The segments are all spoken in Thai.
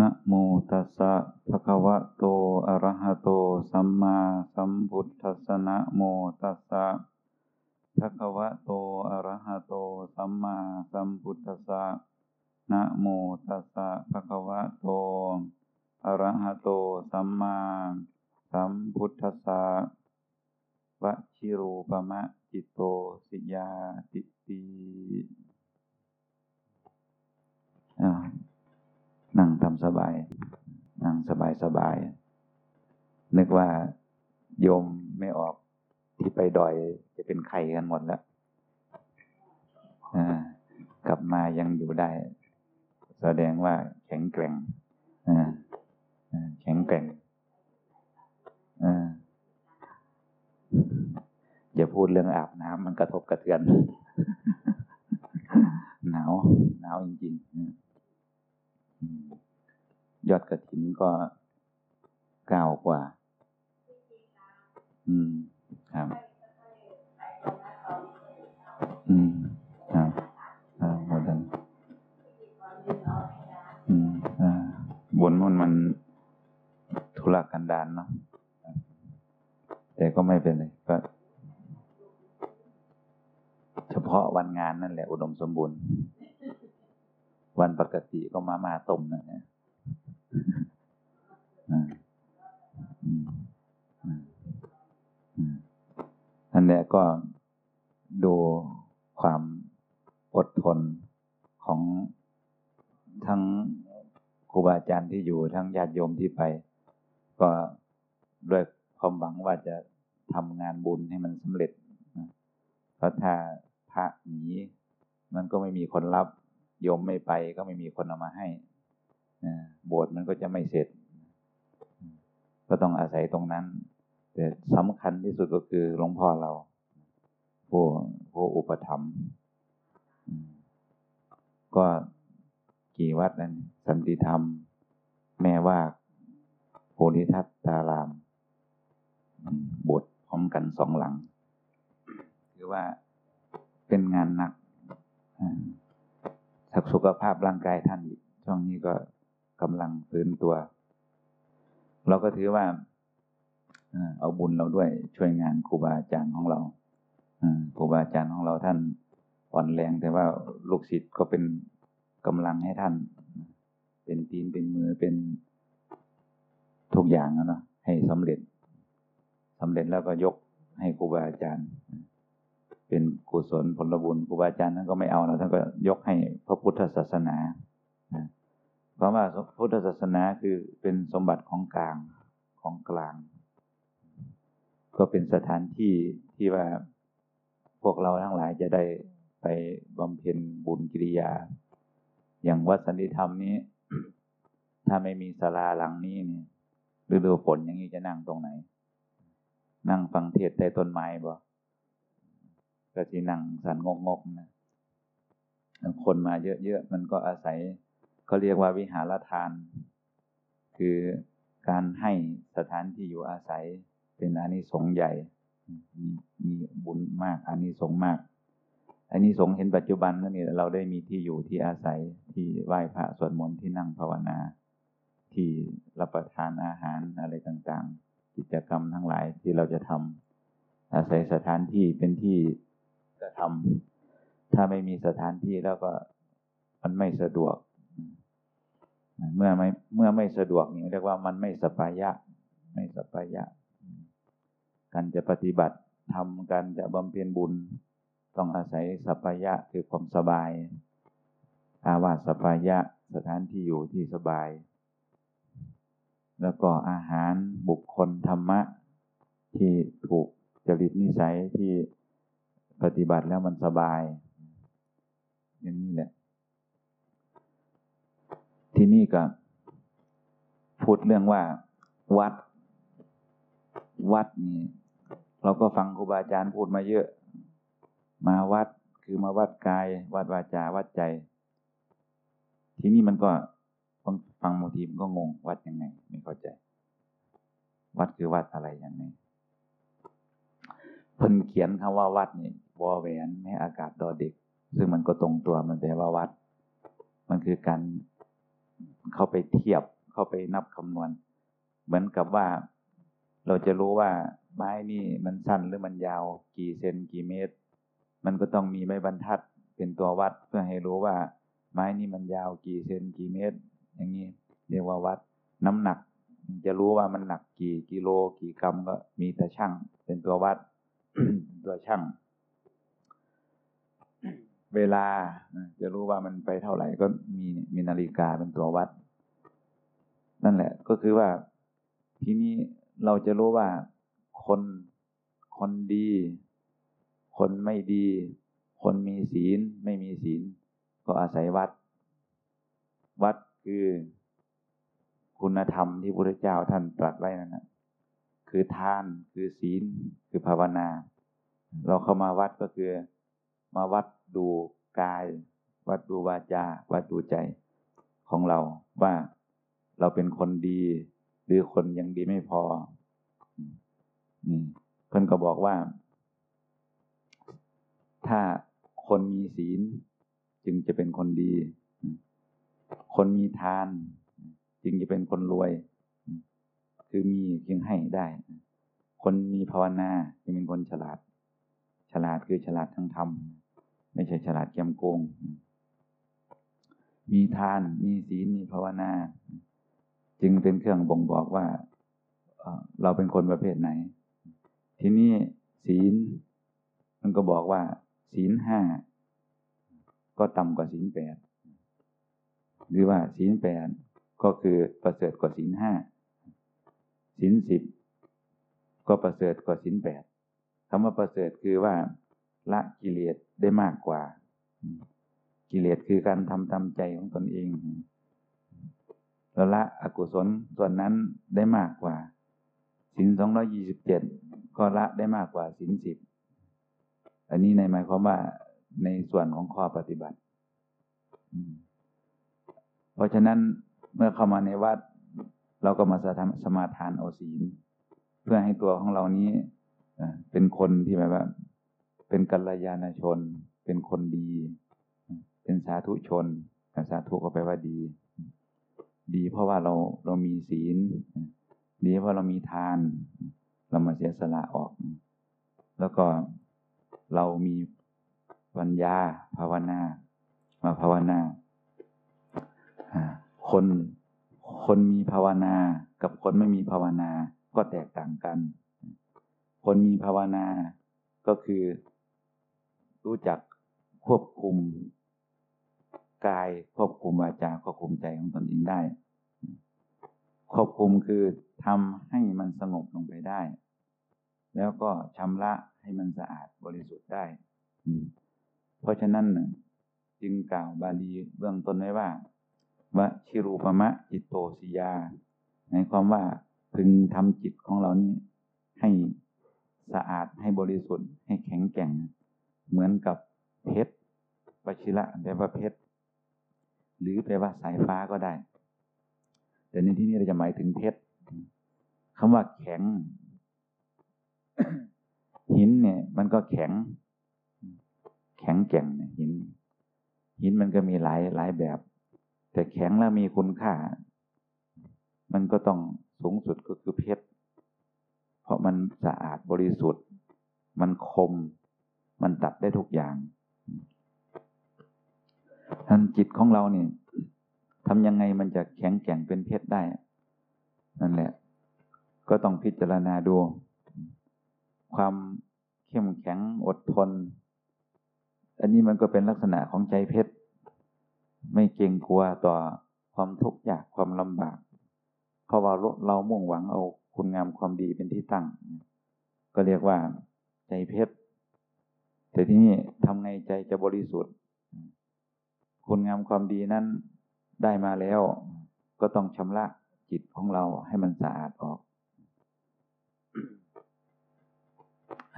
นะโมตัสสะภะคะวะโต อะระหะโต สัมมาสัมพุทธัสสะนะโมตัสสะภะคะวะโต อะระหะโต สัมมาสัมพุทธัสสะนะโมตัสสะภะคะวะโต อะระหะโต สัมมาสัมพุทธัสสะวะชิรูปมะจิตโตสิยาติติอ่า นั่งทำสบาย นั่งสบายสบาย นึกว่าโยมไม่ออกที่ไปดอยจะเป็นไข้กันหมดแล้วกลับมายังอยู่ได้ แสดงว่าแข็งแกร่งแข็งแกร่งอย่าพูดเรื่องอาบน้ำมันกระทบกระเทือน หนาว หนาวจริง ๆ ยอดกระถินก็เก้ากว่า อืม ครับ อืม ครับอ่าหมดแล้วอืม อ่าบนมันมันธุระกันดานเนาะ แต่ก็ไม่เป็นไร ก็ เฉพาะวันงานนั่นแหละ อุดมสมบูรณ์ วันปกติก็มามาต้มนั่นแหละ อันนี้ก็ดูความอดทนของทั้งครูบาอาจารย์ที่อยู่ทั้งญาติโยมที่ไป ก็ด้วยความหวังว่าจะทำงานบุญให้มันสำเร็จเพราะถ้าพระหนีมันก็ไม่มีคนรับโยมไม่ไปก็ไม่มีคนเอามาให้ โบสถ์มันก็จะไม่เสร็จ ก็ต้องอาศัยตรงนั้น แต่สำคัญที่สุดก็คือหลวงพ่อเราผู้ผู้อุปถัมภ์ก็กี่วัดนั้น สันติธรรม แม่ว่าโพธิทัตตารามบทพร้อมกันสองหลัง คือว่าเป็นงานหนักสักสุขภาพร่างกายท่านช่วงนี้ก็ กำลังฟื้นตัว เราก็ถือว่าเอาบุญเราด้วยช่วยงานครูบาอาจารย์ของเราครูบาอาจารย์ของเราท่านอ่อนแรงแต่ว่าลูกศิษย์ก็เป็นกำลังให้ท่าน เป็นตีนเป็นมือเป็นทุกอย่างนะให้สำเร็จสำเร็จแล้วก็ยกให้ครูบาอาจารย์ เป็นกุศลผลบุญครูบาอาจารย์ท่านก็ไม่เอาแล้วท่านก็ยกให้พระพุทธศาสนา เพราะว่าพุทธศาสนาคือเป็นสมบัติของกลางของกลาง ก็เป็นสถานที่ที่ว่าพวกเราทั้งหลายจะได้ไปบำเพ็ญบุญกิริยา อย่างวัดสันติธรรมนี้ ถ้าไม่มีศาลาหลังนี้เนี่ยฤดูฝนอย่างนี้จะนั่งตรงไหน นั่งฟังเทศใต้ต้นไม้บ่ก็ที่นั่งสันงกงกนะคนมาเยอะๆมันก็อาศัย เขาเรียกว่าวิหารทาน คือการให้สถานที่อยู่อาศัยเป็นอานิสงส์ใหญ่ มีมีบุญมากอานิสงส์มากอานิสงส์เห็นปัจจุบันนั่นนี่เราได้มีที่อยู่ที่อาศัยที่ไหว้พระสวดมนต์ที่นั่งภาวนา ที่รับประทานอาหารอะไรต่างๆ กิจกรรมทั้งหลายที่เราจะทำอาศัยสถานที่เป็นที่จะทำถ้าไม่มีสถานที่แล้วก็มันไม่สะดวก เมื่อไม่เมื่อไม่สะดวกนี่เรียกว่ามันไม่สัปปายะ ไม่สัปปายะ การจะปฏิบัติทำการจะบำเพ็ญบุญ ต้องอาศัยสัปปายะคือความสบายอาวาสสัปปายะสถานที่อยู่ที่สบาย แล้วก็อาหารบุคคลธรรมะ ที่ถูกจริตนิสัยที่ปฏิบัติแล้วมันสบาย อย่างนี้แหละ ที่นี่ก็ พูดเรื่องว่าวัด วัดนี่เราก็ฟังครูบาอาจารย์พูดมาเยอะ มาวัดคือมาวัดกาย วัดวาจาวัดใจ ที่นี่มันก็ฟังบางทีมันก็งงวัดยังไง ไม่เข้าใจ วัดคือวัดอะไรยังไงเพิ่นเขียนคำว่าวัดนี่วอแหวนแม่อากาศดอเด็ก ซึ่งมันก็ตรงตัวมันแปลว่าวัด มันคือการ เข้าไปเทียบเข้าไปนับคำนวณ เหมือนกับว่าเราจะรู้ว่าไม้นี่มันสั้นหรือมันยาว กี่เซนกี่เมตร มันก็ต้องมีไม้บรรทัดเป็นตัววัดเพื่อให้รู้ว่า ไม้นี่มันยาวกี่เซนกี่เมตร อย่างนี้เรียกว่าวัดน้ำหนัก จะรู้ว่ามันหนักกี่กิโลกี่กรัมก็มีแต่ช่างเป็นตัววัดตัวช่าง เวลาจะรู้ว่ามันไปเท่าไหร่ก็มีมีนาฬิกาเป็นตัววัด นั่นแหละ ก็คือว่าทีนี้เราจะรู้ว่าคนคนดี คนไม่ดี คนมีศีลไม่มีศีล ก็อาศัยวัด วัดคือคุณธรรมที่พระพุทธเจ้าท่านตรัสไว้นั่นนะคือทานคือศีลคือภาวนา เราเข้ามาวัดก็คือ มาวัดดูกาย วัดดูวาจา วัดดูใจของเราว่าเราเป็นคนดี หรือคนยังดีไม่พอนี่เพิ่นก็บอกว่า ถ้าคนมีศีลจึงจะเป็นคนดี คนมีทาน จึงจะเป็นคนรวย คือมีจึงให้ได้ คนมีภาวนาจึงเป็นคนฉลาด ลาดคือฉลาดทั้งธรรม ไม่ใช่ฉลาดแกมโกง มีทาน มีศีล มีภาวนา จึงเป็นเครื่องบ่งบอกว่าเราเป็นคนประเภทไหน ทีนี้ศีล มันก็บอกว่า ศีลห้าก็ต่ำกว่าศีลแปดหรือว่าศีลแปดก็คือประเสริฐกว่าศีลห้าศีลสิบก็ประเสริฐกว่าศีลแปด คำว่าประเสริฐคือว่าละกิเลสได้มากกว่า กิเลสคือการทำตามใจของตนเองแล้วละอกุศลส่วนนั้นได้มากกว่าสินสองร้อยี่สิบเจ็ดก็ละได้มากกว่าสินสิบอันนี้ในหมายความว่าในส่วนของข้อปฏิบัติ เพราะฉะนั้นเมื่อเข้ามาในวัด เราก็มาสมาทานเอาศีล เพื่อให้ตัวของเรานี้ เป็นคนที่แบบว่า เป็นกัลยาณชน เป็นคนดี เป็นสาธุชนสาธุก็แปลว่าดี ดีเพราะว่าเราเรามีศีล ดีเพราะเรามีทาน เรามาเสียสละออก แล้วก็เรามีปัญญาภาวนา มาภาวนาคนคนมีภาวนา กับคนไม่มีภาวนาก็แตกต่างกัน คนมีภาวนาก็คือ รู้จักควบคุมกายควบคุมวาจาควบคุมใจของตนเองได้ ควบคุมคือทำให้มันสงบลงไปได้ แล้วก็ชำระให้มันสะอาดบริสุทธิ์ได้เพราะฉะนั้นจึงกล่าวบาลีเบื้องต้นไว้ว่าวชิรูปมะจิตโตสิยาหมายความว่าพึงทำจิตของเรานี้ให้ สะอาดให้บริสุทธิ์ให้แข็งแกร่ง เหมือนกับเพชรวชิระแปลว่าเพชรหรือแปลว่าสายฟ้าก็ได้ แต่ในที่นี้เราจะหมายถึงเพชรคำว่าแข็ง หินเนี่ย มันก็แข็ง แข็งแกร่งเนี่ยหิน หินมันก็มีหลายหลายแบบ แต่แข็งแล้วมีคุณค่า มันก็ต้องสูงสุดก็คือเพชร เพราะมันสะอาดบริสุทธิ์ มันคม มันตัดได้ทุกอย่างท่านจิตของเราเนี่ยทำยังไงมันจะแข็งแกร่งเป็นเพชรได้ นั่นแหละ ก็ต้องพิจารณาดู ความเข้มแข็งอดทน อันนี้มันก็เป็นลักษณะของใจเพชร ไม่เกรงกลัวต่อความทุกข์ยากความลำบาก เพราะว่าเรามุ่งหวังเอา คุณงามความดีเป็นที่ตั้ง ก็เรียกว่าใจเพชรแต่ที่นี่ทำไงใจจะบริสุทธิ์ คุณงามความดีนั้นได้มาแล้ว ก็ต้องชำระจิตของเราให้มันสะอาดออก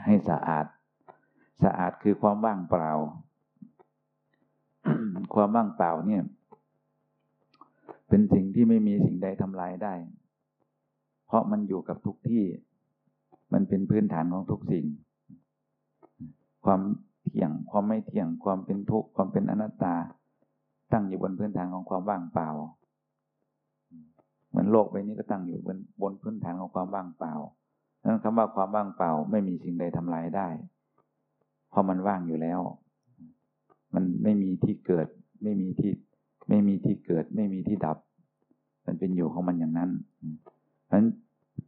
ให้สะอาด สะอาดคือความว่างเปล่า ความว่างเปล่าเนี่ย เป็นสิ่งที่ไม่มีสิ่งใดทำลายได้ เพราะมันอยู่กับทุกที่ มันเป็นพื้นฐานของทุกสิ่ง ความเที่ยงความไม่เที่ยงความเป็นทุกข์ความเป็นอนัตตา ตั้งอยู่บนพื้นฐานของความว่างเปล่า เหมือนโลกใบนี้ก็ตั้งอยู่บนบนพื้นฐานของความว่างเปล่านั้นคำว่าความว่างเปล่าไม่มีสิ่งใดทำลายได้ เพราะมันว่างอยู่แล้ว มันไม่มีที่เกิด ไม่มีที่ ไม่มีที่เกิด ไม่มีที่ดับ มันเป็นอยู่ของมันอย่างนั้น เพราะฉะนั้น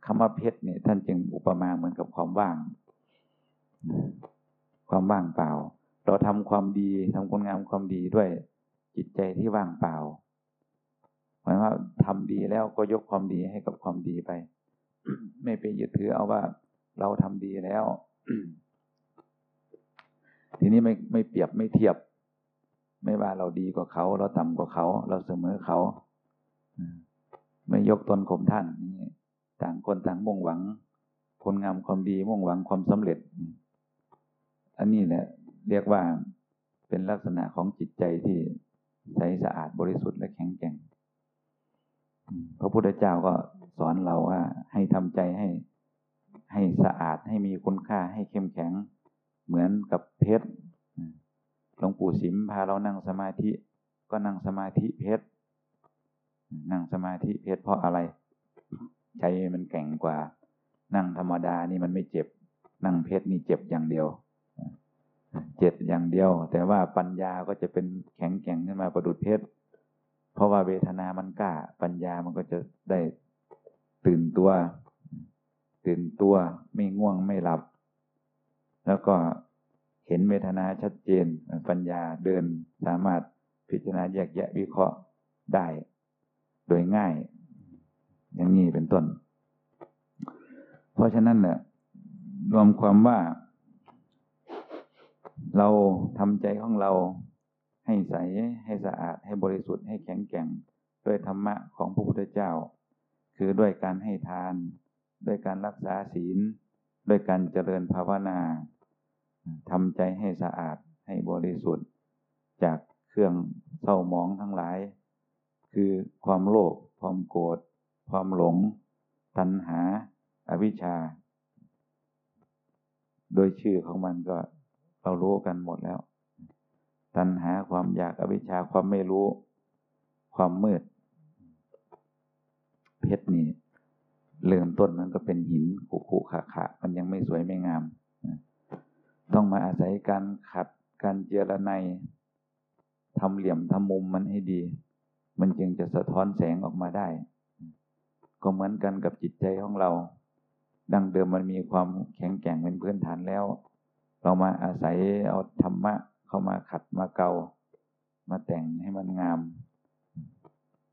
คำว่าเพชรเนี่ยท่านจึงอุปมาเหมือนกับความว่าง ความว่างเปล่า เราทำความดีทำคุณงามความดีด้วยจิตใจที่ว่างเปล่าหมายว่าทำดีแล้วก็ยกความดีให้กับความดีไป ไม่ไปยึดถือเอาว่าเราทำดีแล้วทีนี้ไม่ไม่เปรียบไม่เทียบ ไม่ว่าเราดีกว่าเขา เราต่ำกว่าเขา เราเสมอเขา ไม่ยกตนข่มท่านนี ต่างคนต่างมุ่งหวัง ผลงามความดีมุ่งหวังความสำเร็จ อันนี้แหละเรียกว่าเป็นลักษณะของจิตใจที่ใสสะอาดบริสุทธิ์และแข็งแกร่งพระพุทธเจ้าก็สอนเราว่า ให้ทำใจให้ให้สะอาดให้มีคุณค่าให้เข้มแข็ง เหมือนกับเพชรหลวงปู่สิมพาเรานั่งสมาธิ ก็นั่งสมาธิเพชรนั่งสมาธิเพชรเพราะอะไร ใจมันแข็งกว่า นั่งธรรมดานี่มันไม่เจ็บ นั่งเพชรนี่เจ็บอย่างเดียว เจ็บอย่างเดียว แต่ว่าปัญญาก็จะเป็นแข็งแกร่งขึ้นมาประดุดเพชรเพราะว่าเวทนามันกล้า ปัญญามันก็จะได้ตื่นตัว ตื่นตัวไม่ง่วงไม่หลับ แล้วก็เห็นเวทนาชัดเจน ปัญญาเดินสามารถพิจารณาแยกแยะวิเคราะห์ได้ โดยง่าย อย่างนี้เป็นต้น เพราะฉะนั้นเนี่ยรวมความว่า เราทำใจของเราให้ใสให้สะอาดให้บริสุทธิ์ให้แข็งแกร่งด้วยธรรมะของพระพุทธเจ้า คือด้วยการให้ทาน ด้วยการรักษาศีล ด้วยการเจริญภาวนาทำใจให้สะอาดให้บริสุทธิ์ จากเครื่องเศร้าหมองทั้งหลาย คือความโลภความโกรธ ความหลง ตัณหาอาวิชชา โดยชื่อของมันก็เรารู้กันหมดแล้ว ตัณหาความอยากอวิชชาความไม่รู้ ความมืด เพชรนี่เริ่มต้นมันก็เป็นหินขุขุขะขะมันยังไม่สวยไม่งาม ต้องมาอาศัยการขัดการเจรไนทำเหลี่ยมทำมุมมันให้ดี มันจึงจะสะท้อนแสงออกมาได้ ก็เหมือนกันกับจิตใจของเรา ดังเดิมมันมีความแข็งแกร่งเป็นพื้นฐานแล้ว เรามาอาศัยเอาธรรมะเข้ามาขัดมาเกา มาแต่งให้มันงาม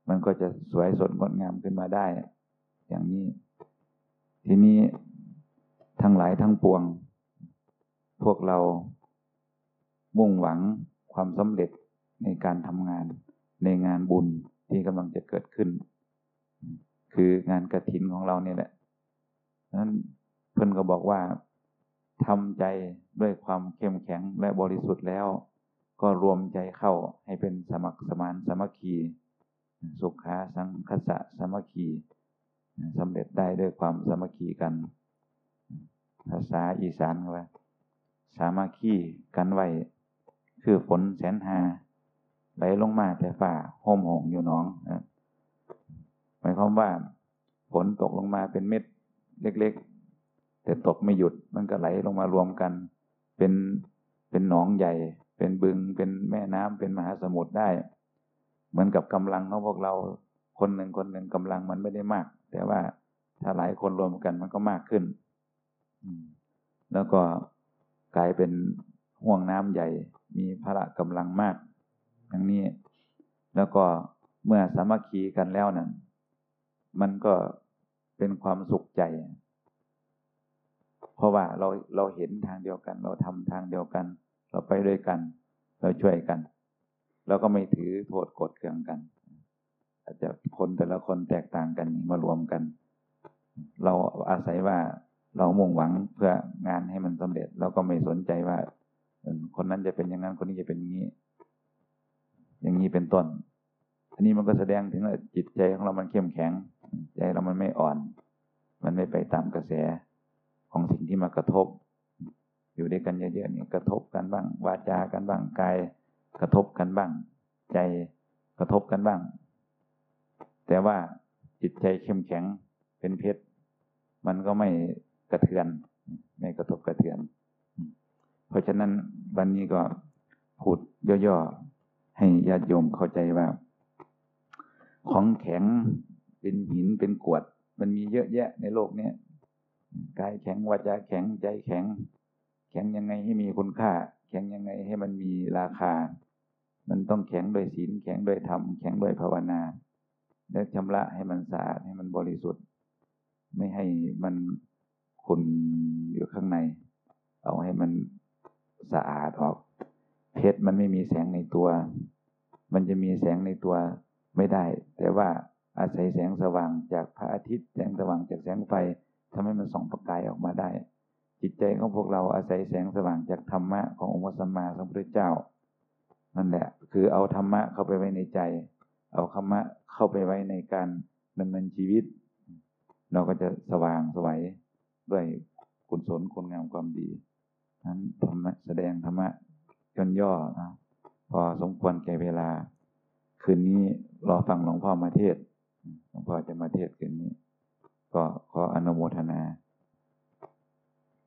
มันก็จะสวยสดงดงามขึ้นมาได้ อย่างนี้ ทีนี้ทั้งหลายทั้งปวง พวกเรามุ่งหวังความสำเร็จในการทำงานในงานบุญที่กำลังจะเกิดขึ้น คืองานกระถินของเราเนี่ยแหละนั้นเพื่อนก็บอกว่าทำใจด้วยความเข้มแข็งและบริสุทธิ์แล้ว ก็รวมใจเข้าให้เป็นสมัครสมานสมัคคี สุขาสังคสะสมัคคีสำเร็จได้ด้วยความสมัคคีกัน ภาษาอีสานว่า สามัคคีกันไว้คือฝนแสนหาไหลลงมาแต่ฝ่าห่มหงอยู่น้องนะายความว่าฝนตกลงมาเป็นเม็ดเล็ก ๆ แต่ตกไม่หยุดมันก็ไหลลงมารวมกัน เป็นเป็นหนองใหญ่ เป็นบึงเป็นแม่น้ำเป็นมหาสมุทรได้ เหมือนกับกำลังของพวกเราคนหนึ่งคนหนึ่งกำลังมันไม่ได้มาก แต่ว่าถ้าหลายคนรวมกันมันก็มากขึ้นแล้วก็กลายเป็นห่วงน้ำใหญ่ มีพละกำลังมากอย่างนี้ แล้วก็เมื่อสามัคคีกันแล้วนั้น มันก็เป็นความสุขใจ เพราะว่าเราเราเห็นทางเดียวกัน เราทำทางเดียวกัน เราไปด้วยกัน เราช่วยกัน เราก็ไม่ถือโทษกดเคืองกัน อาจจะคนแต่ละคนแตกต่างกันมารวมกัน เราอาศัยว่าเรามุ่งหวังเพื่องานให้มันสำเร็จ เราก็ไม่สนใจว่าคนนั้นจะเป็นอย่างนั้นคนนี้จะเป็นอย่างนี้ อย่างนี้เป็นต้น อันนี้มันก็แสดงถึงว่าจิตใจของเรามันเข้มแข็ง ใจเรามันไม่อ่อน มันไม่ไปตามกระแสของสิ่งที่มากระทบ อยู่ด้วยกันเยอะๆนี่กระทบกันบ้าง วาจากันบ้างกายกระทบกันบ้าง ใจกระทบกันบ้าง แต่ว่าจิตใจเข้มแข็งเป็นเพชรมันก็ไม่กระเทือน ไม่กระทบกระเทือน เพราะฉะนั้นวันนี้ก็พูดย่อๆให้ญาติโยมเข้าใจว่า ของแข็งเป็นหินเป็นกวด มันมีเยอะแยะในโลกเนี้ยกายแข็งวาจาแข็งใจแข็ง แข็งยังไงให้มีคุณค่า แข็งยังไงให้มันมีราคา มันต้องแข็งโดยศีลแข็งโดยธรรมแข็งโดยภาวนา และชำระให้มันสะอาดให้มันบริสุทธิ์ ไม่ให้มันขุ่นอยู่ข้างใน เอาให้มันสะอาดออก เพชรมันไม่มีแสงในตัว มันจะมีแสงในตัว ไม่ได้ แต่ว่าอาศัยแสงสว่างจากพระอาทิตย์แสงสว่างจากแสงไฟทำให้มันส่องประกายออกมาได้ จิตใจของพวกเราอาศัยแสงสว่างจากธรรมะขององค์พระสัมมาสัมพุทธเจ้า นั่นแหละ คือเอาธรรมะเข้าไปไว้ในใจ เอาธรรมะเข้าไปไว้ในการดำเนินชีวิต เราก็จะสว่างสวัยด้วยกุศลคุณงามความดีนั้นธรรมะแสดงธรรมะย่นย่อนะพอสมควรแก่เวลา คืนนี้รอฟังหลวงพ่อมาเทศหลวงพ่อจะมาเทศคืนนี้ ก็ขออนุโมทนา